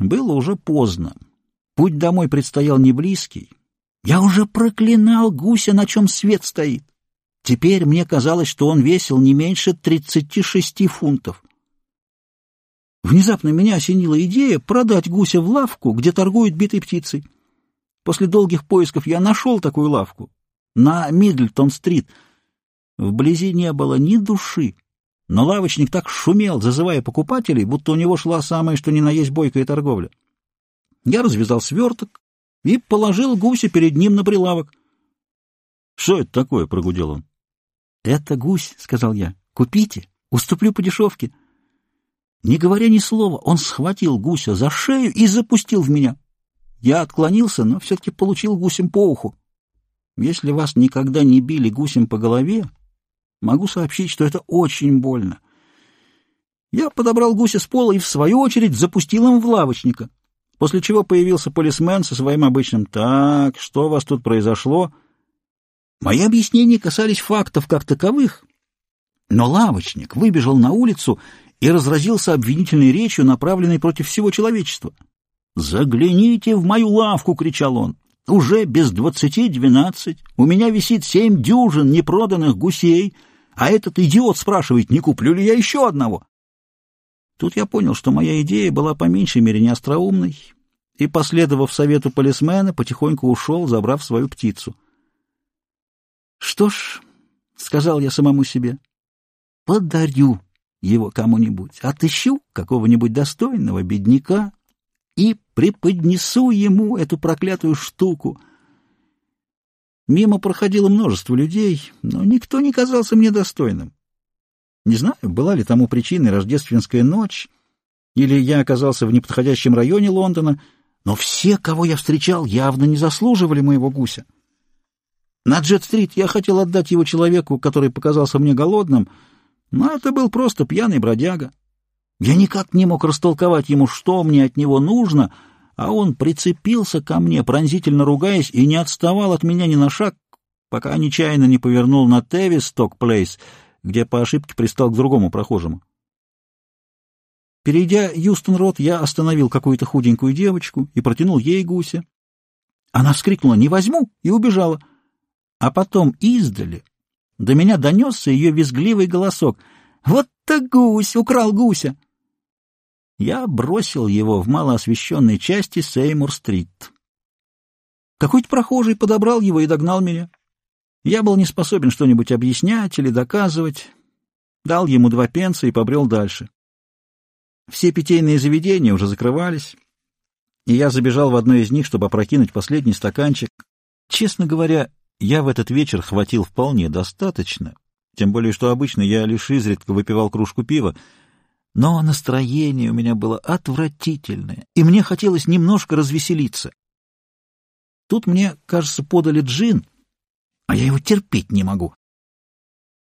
Было уже поздно. Путь домой предстоял не близкий. Я уже проклинал гуся, на чем свет стоит. Теперь мне казалось, что он весил не меньше тридцати шести фунтов. Внезапно меня осенила идея продать гуся в лавку, где торгуют битой птицей. После долгих поисков я нашел такую лавку на Мидльтон-стрит. Вблизи не было ни души, но лавочник так шумел, зазывая покупателей, будто у него шла самая что ни на есть бойкая торговля. Я развязал сверток и положил гуся перед ним на прилавок. — Что это такое? — прогудел он. — Это гусь, — сказал я. — Купите, уступлю по дешевке. Не говоря ни слова, он схватил гуся за шею и запустил в меня. Я отклонился, но все-таки получил гусем по уху. Если вас никогда не били гусем по голове, могу сообщить, что это очень больно. Я подобрал гуся с пола и, в свою очередь, запустил им в лавочника, после чего появился полисмен со своим обычным «Так, что у вас тут произошло?» Мои объяснения касались фактов как таковых, но лавочник выбежал на улицу и разразился обвинительной речью, направленной против всего человечества. «Загляните в мою лавку!» — кричал он. «Уже без двадцати двенадцать. У меня висит семь дюжин непроданных гусей, а этот идиот спрашивает, не куплю ли я еще одного». Тут я понял, что моя идея была по меньшей мере неостроумной, и, последовав совету полисмена, потихоньку ушел, забрав свою птицу. «Что ж», — сказал я самому себе, — «подарю его кому-нибудь, отыщу какого-нибудь достойного бедняка, и преподнесу ему эту проклятую штуку. Мимо проходило множество людей, но никто не казался мне достойным. Не знаю, была ли тому причиной рождественская ночь, или я оказался в неподходящем районе Лондона, но все, кого я встречал, явно не заслуживали моего гуся. На Джет-стрит я хотел отдать его человеку, который показался мне голодным, но это был просто пьяный бродяга. Я никак не мог растолковать ему, что мне от него нужно, а он прицепился ко мне, пронзительно ругаясь, и не отставал от меня ни на шаг, пока нечаянно не повернул на Тевисток Плейс, где по ошибке пристал к другому прохожему. Перейдя Юстон-Рот, я остановил какую-то худенькую девочку и протянул ей гуся. Она вскрикнула «Не возьму!» и убежала. А потом издали до меня донесся ее визгливый голосок. «Вот так гусь! Украл гуся!» Я бросил его в малоосвещенной части Сеймур-стрит. Какой-то прохожий подобрал его и догнал меня. Я был не способен что-нибудь объяснять или доказывать. Дал ему два пенса и побрел дальше. Все питейные заведения уже закрывались, и я забежал в одно из них, чтобы опрокинуть последний стаканчик. Честно говоря, я в этот вечер хватил вполне достаточно, тем более что обычно я лишь изредка выпивал кружку пива, но настроение у меня было отвратительное, и мне хотелось немножко развеселиться. Тут мне, кажется, подали джин, а я его терпеть не могу.